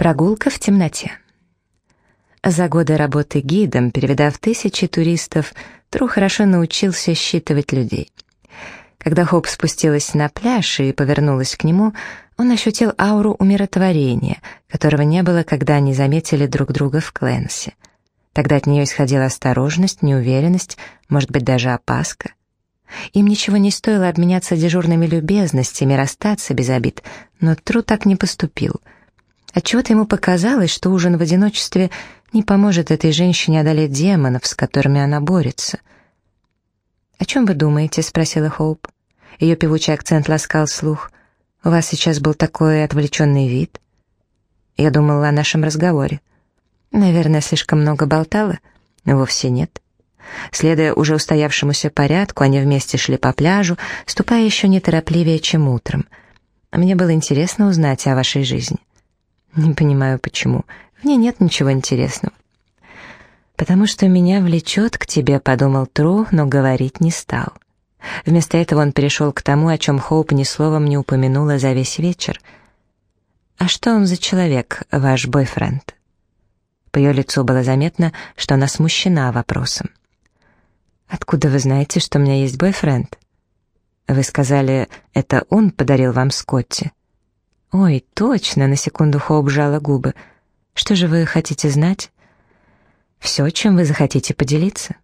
Прогулка в темноте. За годы работы гидом, переведав тысячи туристов, Тру хорошо научился считывать людей. Когда Хоп спустилась на пляж и повернулась к нему, он ощутил ауру умиротворения, которого не было, когда они заметили друг друга в Кленсе. Тогда от нее исходила осторожность, неуверенность, может быть, даже опаска. Им ничего не стоило обменяться дежурными любезностями, расстаться без обид, но Тру так не поступил. Отчего-то ему показалось, что ужин в одиночестве не поможет этой женщине одолеть демонов, с которыми она борется. «О чем вы думаете?» — спросила Хоуп. Ее певучий акцент ласкал слух. «У вас сейчас был такой отвлеченный вид». Я думала о нашем разговоре. Наверное, слишком много болтала? Вовсе нет. Следуя уже устоявшемуся порядку, они вместе шли по пляжу, ступая еще неторопливее, чем утром. Мне было интересно узнать о вашей жизни. Не понимаю, почему. В ней нет ничего интересного. «Потому что меня влечет к тебе», — подумал Тру, но говорить не стал. Вместо этого он перешел к тому, о чем Хоуп ни словом не упомянула за весь вечер. «А что он за человек, ваш бойфренд?» По ее лицу было заметно, что она смущена вопросом. «Откуда вы знаете, что у меня есть бойфренд?» «Вы сказали, это он подарил вам Скотти?» «Ой, точно!» — на секунду Хоуп сжала губы. «Что же вы хотите знать?» «Все, чем вы захотите поделиться».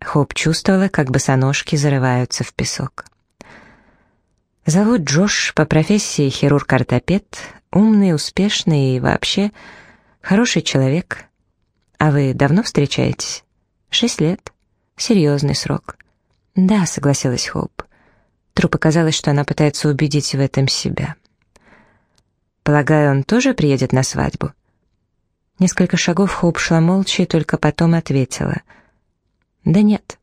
Хоуп чувствовала, как босоножки зарываются в песок. «Зовут Джош, по профессии хирург-ортопед, умный, успешный и вообще хороший человек. А вы давно встречаетесь?» «Шесть лет». Серьезный срок. Да, согласилась Хоуп. Тру показалось, что она пытается убедить в этом себя. Полагаю, он тоже приедет на свадьбу? Несколько шагов Хоуп шла молча и только потом ответила. Да нет.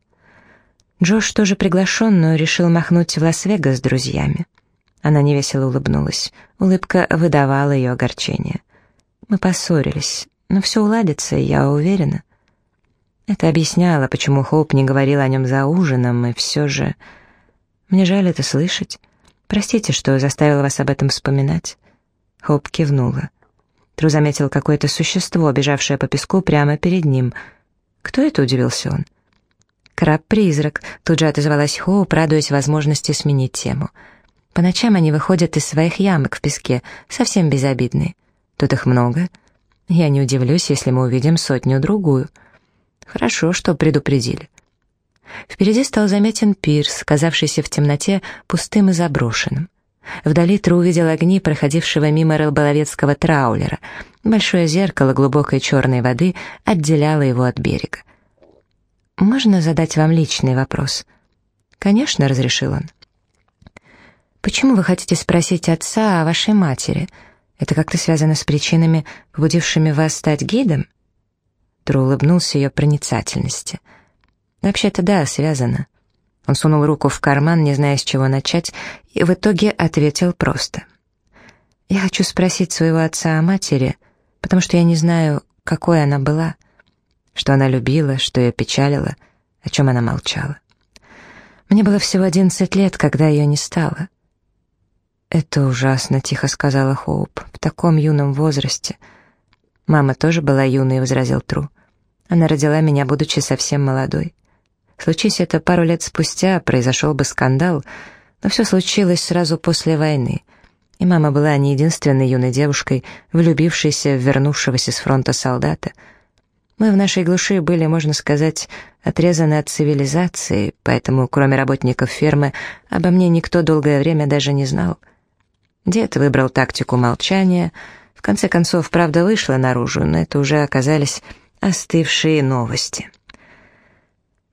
Джош тоже приглашен, но решил махнуть в Лас-Вегас с друзьями. Она невесело улыбнулась. Улыбка выдавала ее огорчение. Мы поссорились, но все уладится, я уверена. Это объясняло, почему Хоуп не говорил о нем за ужином, и все же... Мне жаль это слышать. Простите, что заставила вас об этом вспоминать. Хоуп кивнула. Тру заметил какое-то существо, бежавшее по песку прямо перед ним. «Кто это?» — удивился он. «Краб-призрак», — тут же отозвалась Хоуп, радуясь возможности сменить тему. «По ночам они выходят из своих ямок в песке, совсем безобидные. Тут их много. Я не удивлюсь, если мы увидим сотню-другую». Хорошо, что предупредили. Впереди стал заметен пирс, казавшийся в темноте пустым и заброшенным. Вдали Тру увидел огни проходившего мимо рыболовецкого траулера. Большое зеркало глубокой черной воды отделяло его от берега. «Можно задать вам личный вопрос?» «Конечно», — разрешил он. «Почему вы хотите спросить отца о вашей матери? Это как-то связано с причинами, побудившими вас стать гидом?» Тру улыбнулся ее проницательности. «Вообще-то да, связано». Он сунул руку в карман, не зная, с чего начать, и в итоге ответил просто. «Я хочу спросить своего отца о матери, потому что я не знаю, какой она была, что она любила, что ее печалило, о чем она молчала. Мне было всего одиннадцать лет, когда ее не стало». «Это ужасно», — тихо сказала Хоуп, — «в таком юном возрасте». «Мама тоже была юной», — возразил Тру. «Она родила меня, будучи совсем молодой. Случись это пару лет спустя, произошел бы скандал, но все случилось сразу после войны, и мама была не единственной юной девушкой, влюбившейся в вернувшегося с фронта солдата. Мы в нашей глуши были, можно сказать, отрезаны от цивилизации, поэтому, кроме работников фермы, обо мне никто долгое время даже не знал. Дед выбрал тактику молчания — конце концов, правда вышла наружу, но это уже оказались остывшие новости.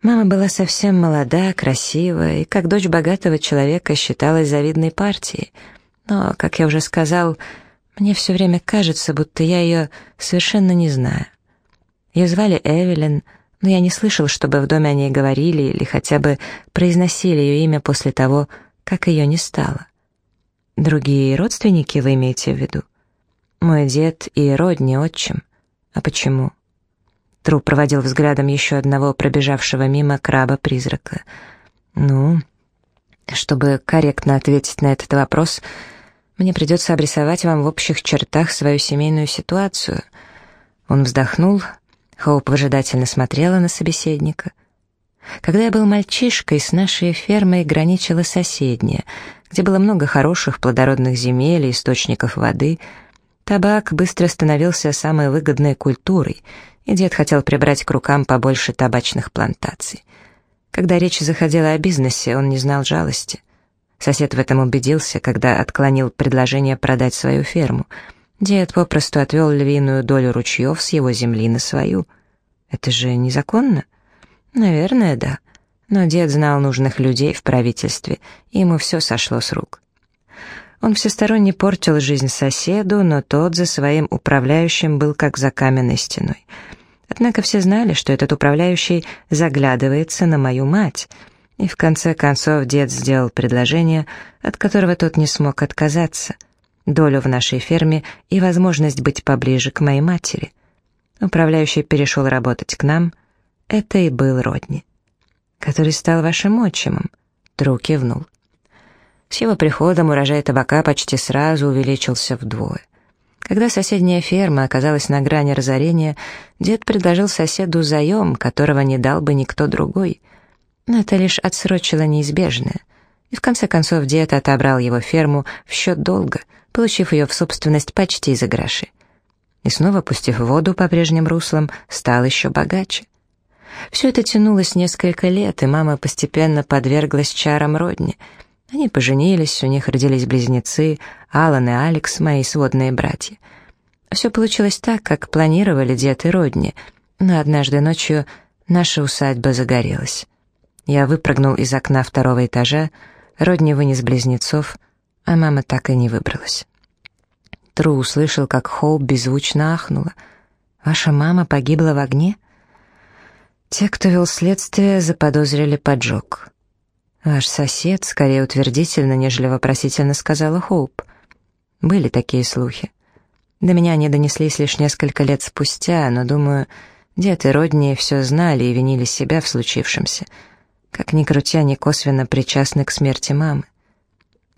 Мама была совсем молода, красивая, и как дочь богатого человека считалась завидной партией. Но, как я уже сказал, мне все время кажется, будто я ее совершенно не знаю. Ее звали Эвелин, но я не слышал, чтобы в доме о ней говорили или хотя бы произносили ее имя после того, как ее не стало. Другие родственники вы имеете в виду? Мой дед и родни отчим. А почему? Тру проводил взглядом еще одного пробежавшего мимо краба-призрака. Ну, чтобы корректно ответить на этот вопрос, Мне придется обрисовать вам в общих чертах свою семейную ситуацию». Он вздохнул. Хоуп выжидательно смотрела на собеседника. Когда я был мальчишкой, с нашей фермой граничила соседняя, где было много хороших плодородных земель и источников воды. Табак быстро становился самой выгодной культурой, и дед хотел прибрать к рукам побольше табачных плантаций. Когда речь заходила о бизнесе, он не знал жалости. Сосед в этом убедился, когда отклонил предложение продать свою ферму. Дед попросту отвел львиную долю ручьев с его земли на свою. Это же незаконно? Наверное, да. Но дед знал нужных людей в правительстве, и ему все сошло с рук. Он всесторонне портил жизнь соседу, но тот за своим управляющим был как за каменной стеной. Однако все знали, что этот управляющий заглядывается на мою мать, и в конце концов дед сделал предложение, от которого тот не смог отказаться. Долю в нашей ферме и возможность быть поближе к моей матери. Управляющий перешел работать к нам, это и был Родни, который стал вашим отчимом. Тру кивнул. С его приходом урожай табака почти сразу увеличился вдвое. Когда соседняя ферма оказалась на грани разорения, дед предложил соседу заем, которого не дал бы никто другой. Но это лишь отсрочило неизбежное. И в конце концов дед отобрал его ферму в счет долга, получив ее в собственность почти за гроши. И снова, пустив воду по прежним руслам, стал еще богаче. Все это тянулось несколько лет, и мама постепенно подверглась чарам родни. Они поженились, у них родились близнецы, Алан и Алекс, мои сводные братья. Все получилось так, как планировали дед и родни, но однажды ночью наша усадьба загорелась. Я выпрыгнул из окна второго этажа, Родни вынес близнецов, а мама так и не выбралась. Тру услышал, как Хоуп беззвучно ахнула. «Ваша мама погибла в огне?» Те, кто вел следствие, заподозрили поджог. «Ваш сосед скорее утвердительно, нежели вопросительно сказала Хоуп. Были такие слухи. До меня они донеслись лишь несколько лет спустя, но, думаю, дед и родни все знали и винили себя в случившемся. Как ни крути, они косвенно причастны к смерти мамы.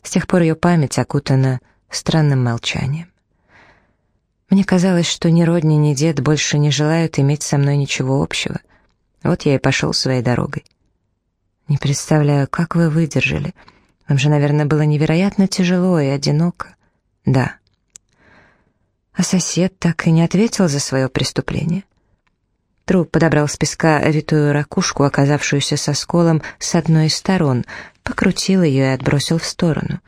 С тех пор ее память окутана странным молчанием. Мне казалось, что ни родни, ни дед больше не желают иметь со мной ничего общего — вот я и пошел своей дорогой. Не представляю, как вы выдержали. Вам же, наверное, было невероятно тяжело и одиноко. Да. А сосед так и не ответил за свое преступление. Труп подобрал с песка витую ракушку, оказавшуюся со сколом с одной из сторон, покрутил ее и отбросил в сторону.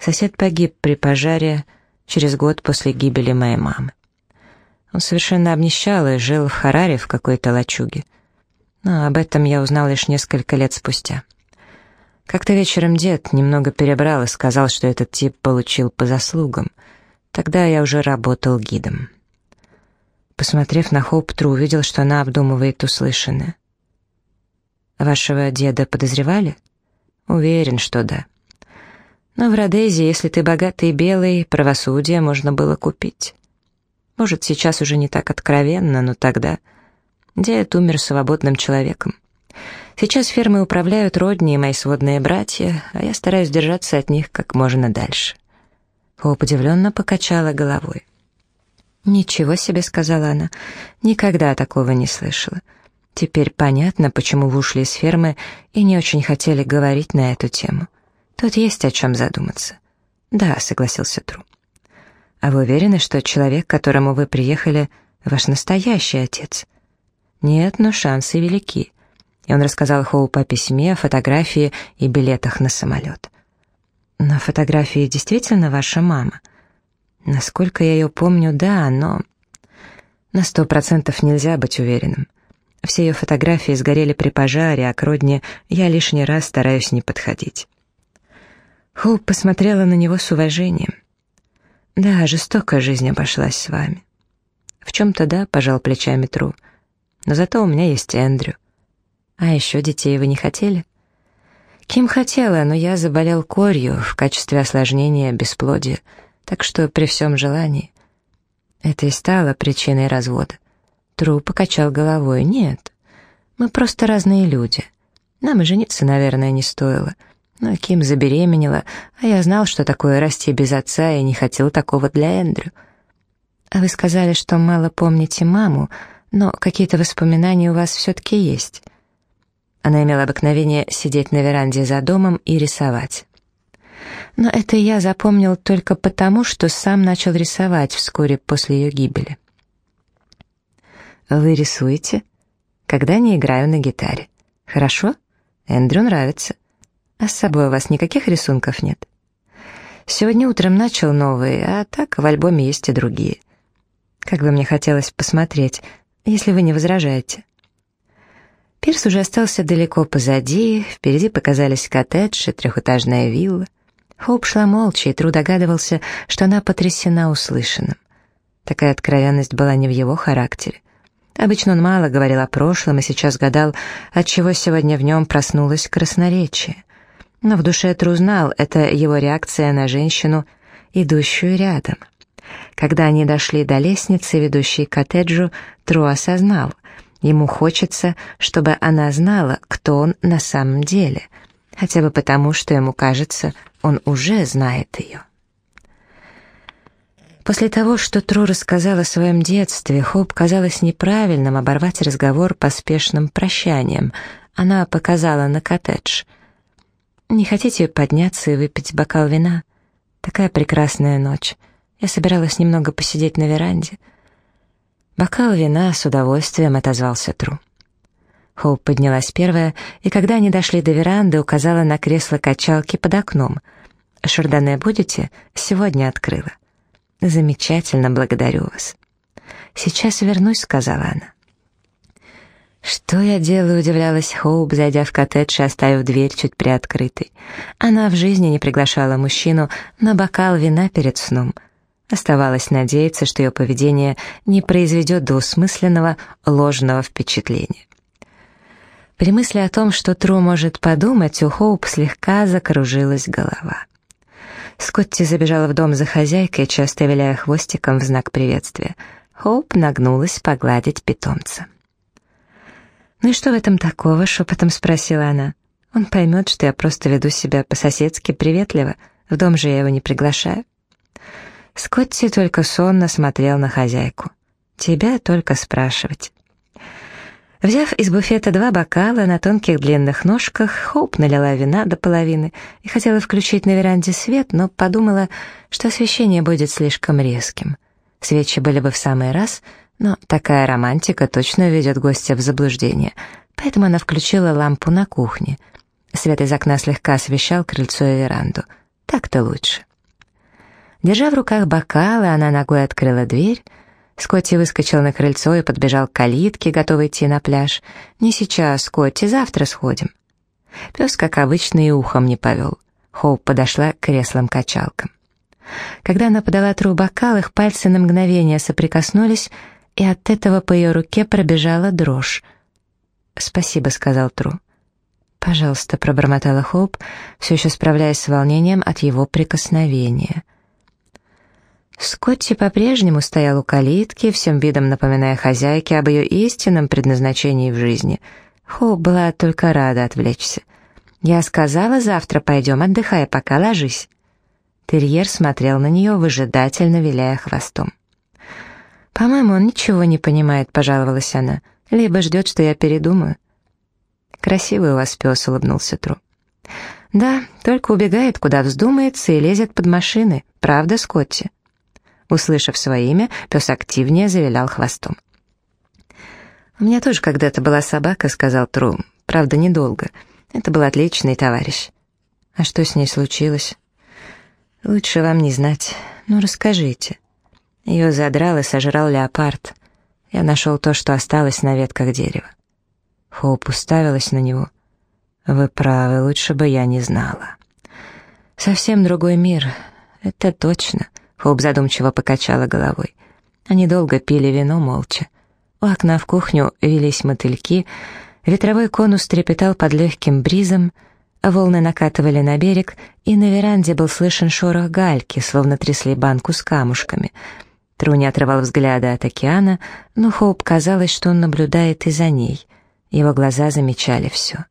Сосед погиб при пожаре через год после гибели моей мамы. Он совершенно обнищал и жил в Хараре в какой-то лачуге. Но об этом я узнал лишь несколько лет спустя. Как-то вечером дед немного перебрал и сказал, что этот тип получил по заслугам. Тогда я уже работал гидом. Посмотрев на Хоуп-Тру, увидел, что она обдумывает услышанное. «Вашего деда подозревали?» «Уверен, что да. Но в Родезе, если ты богатый и белый, правосудие можно было купить». Может, сейчас уже не так откровенно, но тогда... Дед умер свободным человеком. Сейчас фермы управляют родни и мои сводные братья, а я стараюсь держаться от них как можно дальше. Хоуп удивленно покачала головой. «Ничего себе», — сказала она, — «никогда такого не слышала. Теперь понятно, почему вы ушли из фермы и не очень хотели говорить на эту тему. Тут есть о чем задуматься». «Да», — согласился Тру. «А вы уверены, что человек, к которому вы приехали, ваш настоящий отец?» «Нет, но шансы велики». И он рассказал Хоупу о письме, фотографии и билетах на самолет. «На фотографии действительно ваша мама?» «Насколько я ее помню, да, но...» «На сто процентов нельзя быть уверенным. Все ее фотографии сгорели при пожаре, а к родне я лишний раз стараюсь не подходить». Хоуп посмотрела на него с уважением. «Да, жестокая жизнь обошлась с вами». «В чем-то да», — пожал плечами Тру. «Но зато у меня есть Эндрю». «А еще детей вы не хотели?» «Ким хотела, но я заболел корью в качестве осложнения бесплодия, так что при всем желании». Это и стало причиной развода. Тру покачал головой. «Нет, мы просто разные люди. Нам и жениться, наверное, не стоило. Но Ким забеременела, а я знал, что такое расти без отца, и не хотел такого для Эндрю. А вы сказали, что мало помните маму, но какие-то воспоминания у вас все-таки есть. Она имела обыкновение сидеть на веранде за домом и рисовать. Но это я запомнил только потому, что сам начал рисовать вскоре после ее гибели. «Вы рисуете?» «Когда не играю на гитаре». «Хорошо? Эндрю нравится. А с собой у вас никаких рисунков нет?» «Сегодня утром начал новые, а так в альбоме есть и другие. Как бы мне хотелось посмотреть, если вы не возражаете». Пирс уже остался далеко позади, впереди показались коттедж и трехэтажная вилла. Хоуп шла молча, и Тру догадывался, что она потрясена услышанным. Такая откровенность была не в его характере. Обычно он мало говорил о прошлом и сейчас гадал, отчего сегодня в нем проснулось красноречие. Но в душе Тру знал, это его реакция на женщину, идущую рядом. Когда они дошли до лестницы, ведущей к коттеджу, Тру осознал, Ему хочется, чтобы она знала, кто он на самом деле, хотя бы потому, что ему кажется, он уже знает ее. После того, что Тру рассказал о своем детстве, Хоп казалось неправильным оборвать разговор поспешным прощанием. Она показала на коттедж. «Не хотите подняться и выпить бокал вина? Такая прекрасная ночь. Я собиралась немного посидеть на веранде». «Бокал вина с удовольствием», — отозвался Тру. Хоуп поднялась первая, и когда они дошли до веранды, указала на кресло качалки под окном. «Шардоне будете? Сегодня открыла». «Замечательно, благодарю вас». «Сейчас вернусь», — сказала она. «Что я делаю?» — удивлялась Хоуп, зайдя в коттедж и оставив дверь чуть приоткрытой. Она в жизни не приглашала мужчину на бокал вина перед сном — Оставалось надеяться, что ее поведение не произведет двусмысленного, ложного впечатления. При мысли о том, что Тру может подумать, у Хоуп слегка закружилась голова. Скотти забежала в дом за хозяйкой, часто виляя хвостиком в знак приветствия. Хоуп нагнулась погладить питомца. «Ну и что в этом такого?» — шепотом спросила она. «Он поймет, что я просто веду себя по-соседски приветливо. В дом же я его не приглашаю». Скотти только сонно смотрел на хозяйку. «Тебя только спрашивать». Взяв из буфета два бокала на тонких длинных ножках, Хоуп налила вина до половины и хотела включить на веранде свет, но подумала, что освещение будет слишком резким. Свечи были бы в самый раз, но такая романтика точно введет гостя в заблуждение, поэтому она включила лампу на кухне. Свет из окна слегка освещал крыльцо и веранду. Так-то лучше. Держа в руках бокалы, она ногой открыла дверь. Скотти выскочил на крыльцо и подбежал к калитке, готовый идти на пляж. «Не сейчас, Скотти, завтра сходим». Пес, как обычно, и ухом не повел. Хоуп подошла к креслам-качалкам. Когда она подала Тру бокал, их пальцы на мгновение соприкоснулись, и от этого по ее руке пробежала дрожь. «Спасибо», — сказал Тру. «Пожалуйста», — пробормотала Хоуп, все еще справляясь с волнением от его прикосновения. Скотти по-прежнему стоял у калитки, всем видом напоминая хозяйке об ее истинном предназначении в жизни. Хоуп была только рада отвлечься. «Я сказала, завтра пойдем, отдыхай, пока ложись». Терьер смотрел на нее, выжидательно виляя хвостом. «По-моему, он ничего не понимает», — пожаловалась она. «Либо ждет, что я передумаю». «Красивый у вас пес», — улыбнулся Тру. «Да, только убегает, куда вздумается, и лезет под машины. Правда, Скотти?» Услышав свое имя, пес активнее завилял хвостом. «У меня тоже когда-то была собака», — сказал Тру. «Правда, недолго. Это был отличный товарищ». «А что с ней случилось?» «Лучше вам не знать. Ну, расскажите». Ее задрал и сожрал леопард. Я нашел то, что осталось на ветках дерева. Хоуп уставилась на него. «Вы правы, лучше бы я не знала». «Совсем другой мир, это точно. Хоуп задумчиво покачала головой. Они долго пили вино молча. У окна в кухню велись мотыльки, ветровой конус трепетал под легким бризом, а волны накатывали на берег, и на веранде был слышен шорох гальки, словно трясли банку с камушками. Тру не отрывал взгляда от океана, но Хоуп казалось, что он наблюдает и за ней. Его глаза замечали все.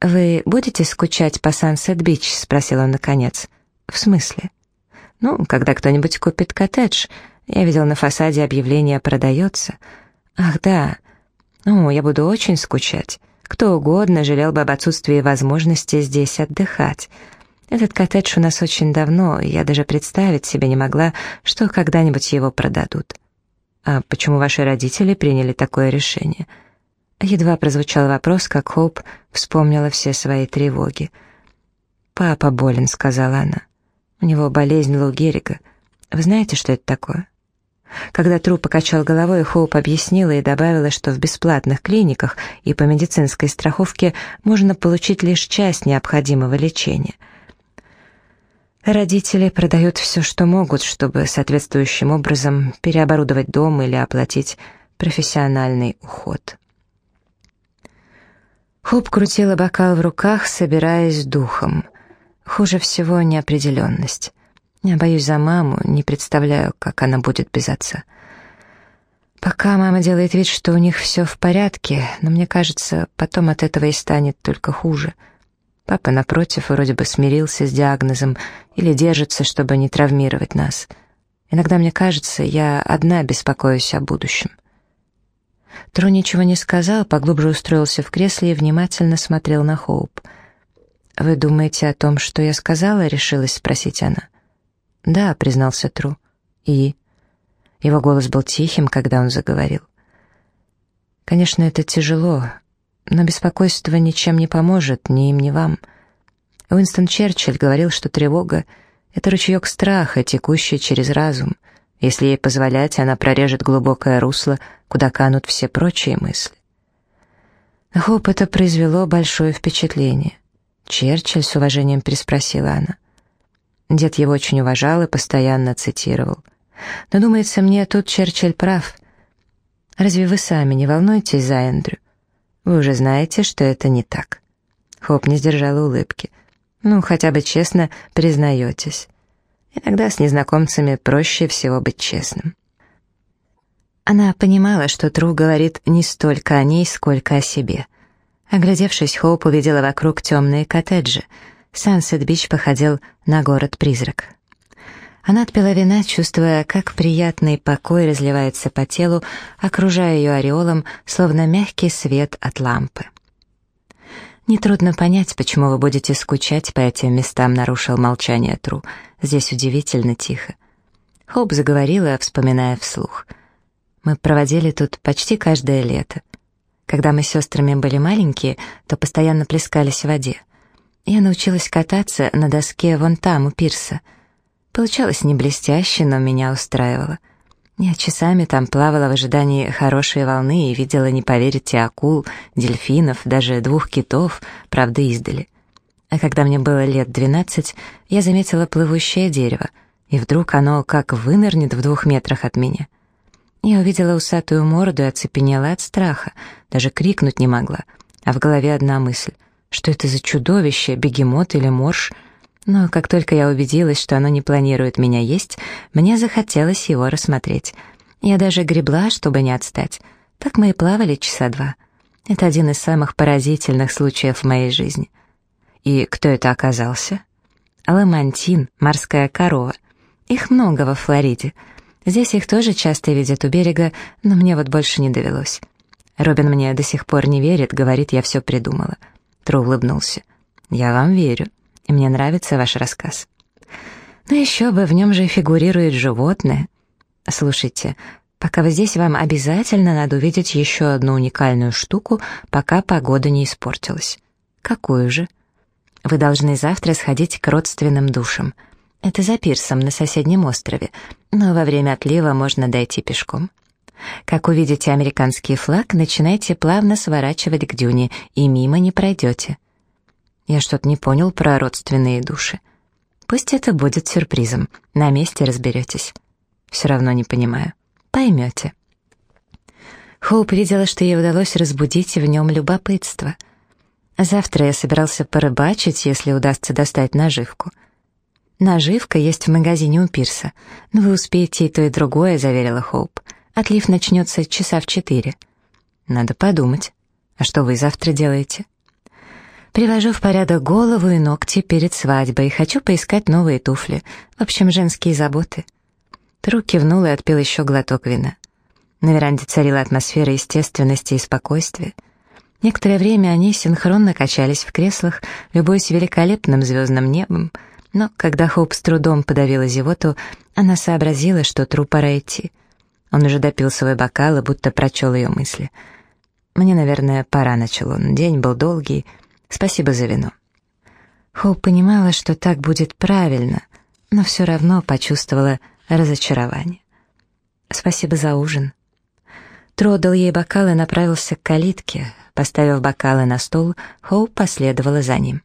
«Вы будете скучать по Сансет-Бич?» — спросил он наконец. «В смысле?» «Ну, когда кто-нибудь купит коттедж. Я видел на фасаде объявление «продается». «Ах, да. Ну, я буду очень скучать. Кто угодно жалел бы об отсутствии возможности здесь отдыхать. Этот коттедж у нас очень давно, и я даже представить себе не могла, что когда-нибудь его продадут». «А почему ваши родители приняли такое решение?» Едва прозвучал вопрос, как Хоуп вспомнила все свои тревоги. «Папа болен», — сказала она. «У него болезнь Лу Геррига. Вы знаете, что это такое?» Когда Тру покачал головой, Хоуп объяснила и добавила, что в бесплатных клиниках и по медицинской страховке можно получить лишь часть необходимого лечения. Родители продают все, что могут, чтобы соответствующим образом переоборудовать дом или оплатить профессиональный уход. Хоп крутила бокал в руках, собираясь духом. Хуже всего неопределенность. Я боюсь за маму, не представляю, как она будет без отца. Пока мама делает вид, что у них все в порядке, но мне кажется, потом от этого и станет только хуже. Папа, напротив, вроде бы смирился с диагнозом или держится, чтобы не травмировать нас. Иногда мне кажется, я одна беспокоюсь о будущем. Тру ничего не сказал, поглубже устроился в кресле и внимательно смотрел на Хоуп. «Вы думаете о том, что я сказала?» — решилась спросить она. «Да», — признался Тру. «И?» Его голос был тихим, когда он заговорил. «Конечно, это тяжело, но беспокойство ничем не поможет, ни им, ни вам. Уинстон Черчилль говорил, что тревога — это ручеек страха, текущий через разум — если ей позволять, она прорежет глубокое русло, куда канут все прочие мысли. На Хоуп это произвело большое впечатление. Черчилль с уважением переспросила она. Дед его очень уважал и постоянно цитировал. Но, думается мне, тут Черчилль прав. Разве вы сами не волнуетесь за Эндрю? Вы уже знаете, что это не так. Хоуп не сдержала улыбки. Ну, хотя бы честно признаетесь. Иногда с незнакомцами проще всего быть честным. Она понимала, что Тру говорит не столько о ней, сколько о себе. Оглядевшись, Хоуп увидела вокруг темные коттеджи. Сансет-Бич походил на город-призрак. Она отпила вина, чувствуя, как приятный покой разливается по телу, окружая ее ореолом, словно мягкий свет от лампы. «Нетрудно понять, почему вы будете скучать по этим местам», — нарушил молчание Тру. «Здесь удивительно тихо». Хоуп заговорила, вспоминая вслух. «Мы проводили тут почти каждое лето. Когда мы с сестрами были маленькие, то постоянно плескались в воде. Я научилась кататься на доске вон там, у пирса. Получалось не блестяще, но меня устраивало». Я часами там плавала в ожидании хорошей волны и видела, не поверите, акул, дельфинов, даже двух китов, правда, издали. А когда мне было лет двенадцать, я заметила плывущее дерево, и вдруг оно как вынырнет в двух метрах от меня. Я увидела усатую морду и оцепенела от страха, даже крикнуть не могла, а в голове одна мысль, что это за чудовище, бегемот или морж — но как только я убедилась, что оно не планирует меня есть, мне захотелось его рассмотреть. Я даже гребла, чтобы не отстать. Так мы и плавали часа два. Это один из самых поразительных случаев в моей жизни. И кто это оказался? Ламантин, морская корова. Их много во Флориде. Здесь их тоже часто видят у берега, но мне вот больше не довелось. Робин мне до сих пор не верит, говорит, я все придумала. Тру улыбнулся. «Я вам верю» и мне нравится ваш рассказ. Но еще бы, в нем же фигурирует животное. Слушайте, пока вы здесь, вам обязательно надо увидеть еще одну уникальную штуку, пока погода не испортилась. Какую же? Вы должны завтра сходить к родственным душам. Это за пирсом на соседнем острове, но во время отлива можно дойти пешком. Как увидите американский флаг, начинайте плавно сворачивать к дюне, и мимо не пройдете. Я что-то не понял про родственные души. Пусть это будет сюрпризом. На месте разберетесь. Все равно не понимаю. Поймете. Хоуп видела, что ей удалось разбудить в нем любопытство. Завтра я собирался порыбачить, если удастся достать наживку. Наживка есть в магазине у пирса, но вы успеете и то, и другое, заверила Хоуп. Отлив начнется часа в четыре. Надо подумать. А что вы завтра делаете? Привожу в порядок голову и ногти перед свадьбой. Хочу поискать новые туфли. В общем, женские заботы. Тру кивнул и отпил еще глоток вина. На веранде царила атмосфера естественности и спокойствия. Некоторое время они синхронно качались в креслах, любуясь великолепным звездным небом, но когда Хоуп с трудом подавила зевоту, она сообразила, что Тру пора идти. Он уже допил свой бокал и будто прочел ее мысли. «Мне, наверное, пора», — начал он. День был долгий, — Спасибо за вино». Хоуп понимала, что так будет правильно, но все равно почувствовала разочарование. «Спасибо за ужин». Тро дал ей бокал и направился к калитке. Поставив бокалы на стол, Хоуп последовала за ним.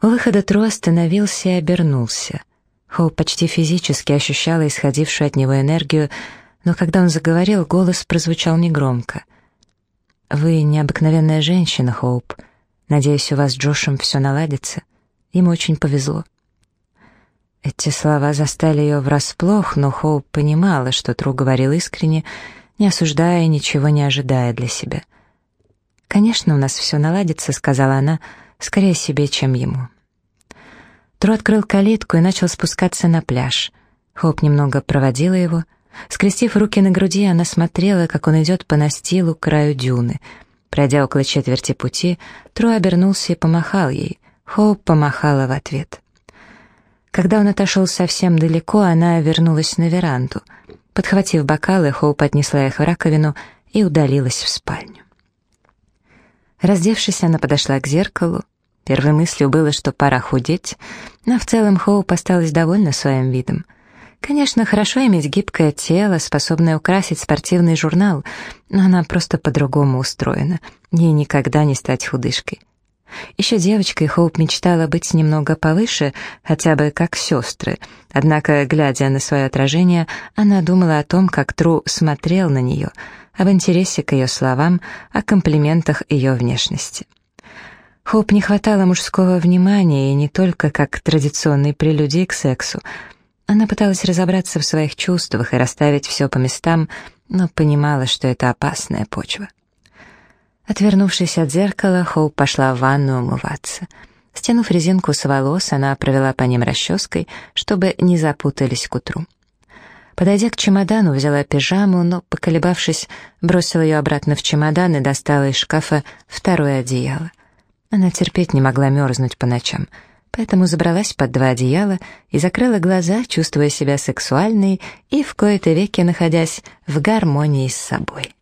У выхода Тро остановился и обернулся. Хоуп почти физически ощущала исходившую от него энергию, но когда он заговорил, голос прозвучал негромко — «Вы необыкновенная женщина, Хоуп. Надеюсь, у вас с Джошем все наладится. Ему очень повезло». Эти слова застали ее врасплох, но Хоуп понимала, что Тру говорил искренне, не осуждая и ничего не ожидая для себя. «Конечно, у нас все наладится», — сказала она, — «скорее себе, чем ему». Тру открыл калитку и начал спускаться на пляж. Хоуп немного проводила его — Скрестив руки на груди, она смотрела, как он идет по настилу к краю дюны. Пройдя около четверти пути, Тру обернулся и помахал ей. Хоуп помахала в ответ. Когда он отошел совсем далеко, она вернулась на веранду. Подхватив бокалы, Хоуп отнесла их в раковину и удалилась в спальню. Раздевшись, она подошла к зеркалу. Первой мыслью было, что пора худеть, но в целом Хоуп осталась довольна своим видом — Конечно, хорошо иметь гибкое тело, способное украсить спортивный журнал, но она просто по-другому устроена. Ей никогда не стать худышкой. Еще девочкой Хоуп мечтала быть немного повыше, хотя бы как сестры. Однако, глядя на свое отражение, она думала о том, как Тру смотрел на нее, об интересе к ее словам, о комплиментах ее внешности. Хоуп не хватало мужского внимания, и не только как традиционной прелюдии к сексу — она пыталась разобраться в своих чувствах и расставить все по местам, но понимала, что это опасная почва. Отвернувшись от зеркала, Хоуп пошла в ванну умываться. Стянув резинку с волос, она провела по ним расческой, чтобы не запутались к утру. Подойдя к чемодану, взяла пижаму, но, поколебавшись, бросила ее обратно в чемодан и достала из шкафа второе одеяло. Она терпеть не могла мерзнуть по ночам — поэтому забралась под два одеяла и закрыла глаза, чувствуя себя сексуальной и в кои-то веки находясь в гармонии с собой.